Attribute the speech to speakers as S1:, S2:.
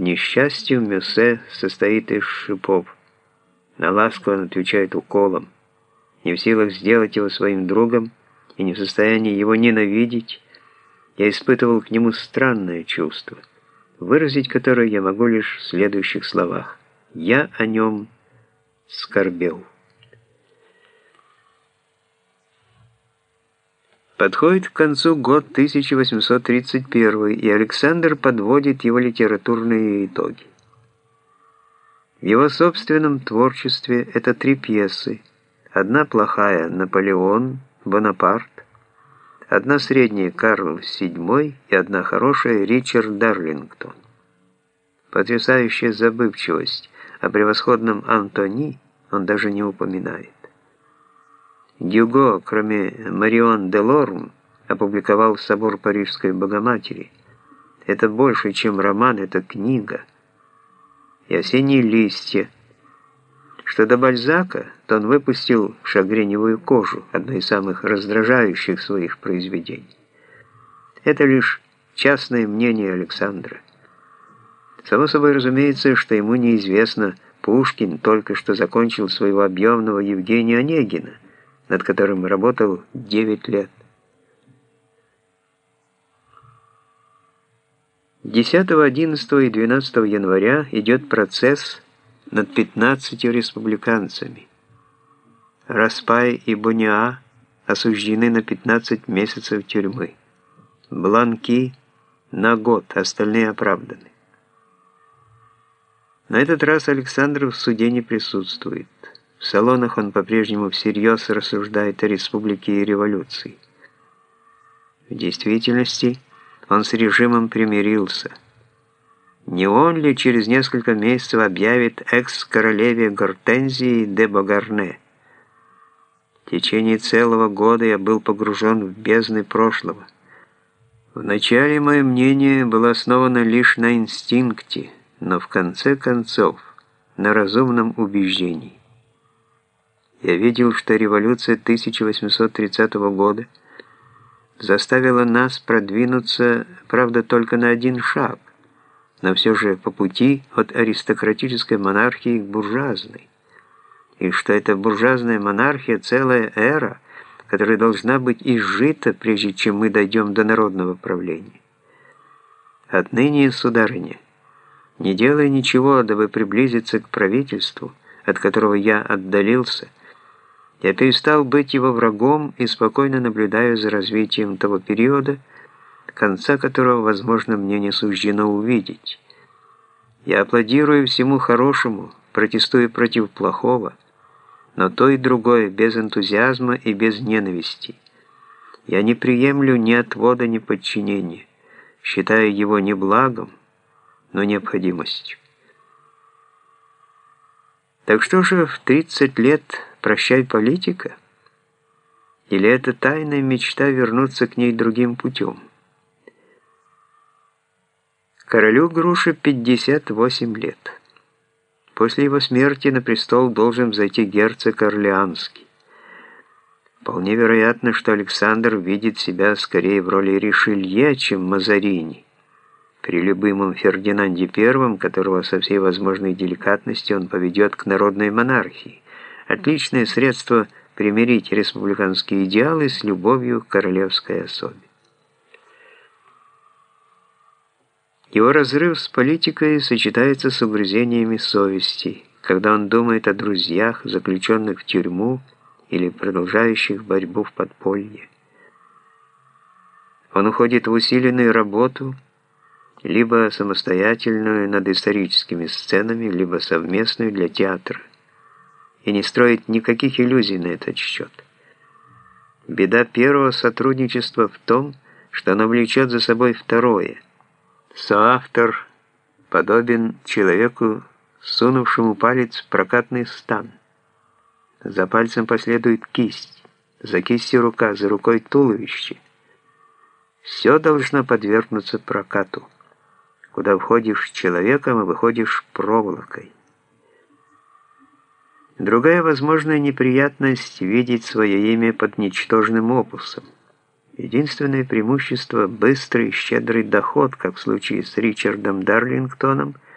S1: несчастью, Мюссе состоит из шипов. На ласку он отвечает уколом. Не в силах сделать его своим другом и не в состоянии его ненавидеть, я испытывал к нему странное чувство, выразить которое я могу лишь в следующих словах. Я о нем скорбел. Подходит к концу год 1831, и Александр подводит его литературные итоги. В его собственном творчестве это три пьесы. Одна плохая «Наполеон», «Бонапарт», одна средняя «Карл VII» и одна хорошая «Ричард Дарлингтон». Потрясающая забывчивость о превосходном Антони он даже не упоминает. Гюго, кроме Марион де Лорм, опубликовал «Собор Парижской Богоматери». Это больше, чем роман, это книга. И «Осенние листья». Что до Бальзака, то он выпустил «Шагреневую кожу», одно из самых раздражающих своих произведений. Это лишь частное мнение Александра. Само собой разумеется, что ему неизвестно, Пушкин только что закончил своего объемного Евгения Онегина – над которым работал 9 лет. 10, 11 и 12 января идет процесс над 15 республиканцами. Распай и Бониа осуждены на 15 месяцев тюрьмы. Бланки на год, остальные оправданы. На этот раз Александр в суде не присутствует. В салонах он по-прежнему всерьез рассуждает о республике и революции. В действительности он с режимом примирился. Не он ли через несколько месяцев объявит экс-королеве Гортензии де Богарне? В течение целого года я был погружен в бездны прошлого. Вначале мое мнение было основано лишь на инстинкте, но в конце концов на разумном убеждении. Я видел, что революция 1830 года заставила нас продвинуться, правда, только на один шаг, но все же по пути от аристократической монархии к буржуазной. И что эта буржуазная монархия – целая эра, которая должна быть изжита, прежде чем мы дойдем до народного правления. Отныне, сударыня, не делая ничего, дабы приблизиться к правительству, от которого я отдалился – я перестал быть его врагом и спокойно наблюдаю за развитием того периода, конца которого, возможно, мне не суждено увидеть. Я аплодирую всему хорошему, протестую против плохого, но то и другое без энтузиазма и без ненависти. Я не приемлю ни отвода, ни подчинения, считаю его не благом, но необходимостью. Так что же в 30 лет «Прощай, политика»? Или это тайная мечта вернуться к ней другим путем? Королю Груши 58 лет. После его смерти на престол должен зайти герцог Орлеанский. Вполне вероятно, что Александр видит себя скорее в роли Ришелье, чем Мазарини. При любимом Фердинанде I, которого со всей возможной деликатностью он поведет к народной монархии. Отличное средство примирить республиканские идеалы с любовью к королевской особе. Его разрыв с политикой сочетается с угрызениями совести, когда он думает о друзьях, заключенных в тюрьму или продолжающих борьбу в подполье. Он уходит в усиленную работу, либо самостоятельную над историческими сценами, либо совместную для театра и не строить никаких иллюзий на этот счет. Беда первого сотрудничества в том, что оно влечет за собой второе. Соавтор подобен человеку, сунувшему палец в прокатный стан. За пальцем последует кисть, за кистью рука, за рукой туловище. Все должно подвергнуться прокату, куда входишь человеком и выходишь проволокой. Другая возможная неприятность – видеть свое имя под ничтожным опусом. Единственное преимущество – быстрый щедрый доход, как в случае с Ричардом Дарлингтоном –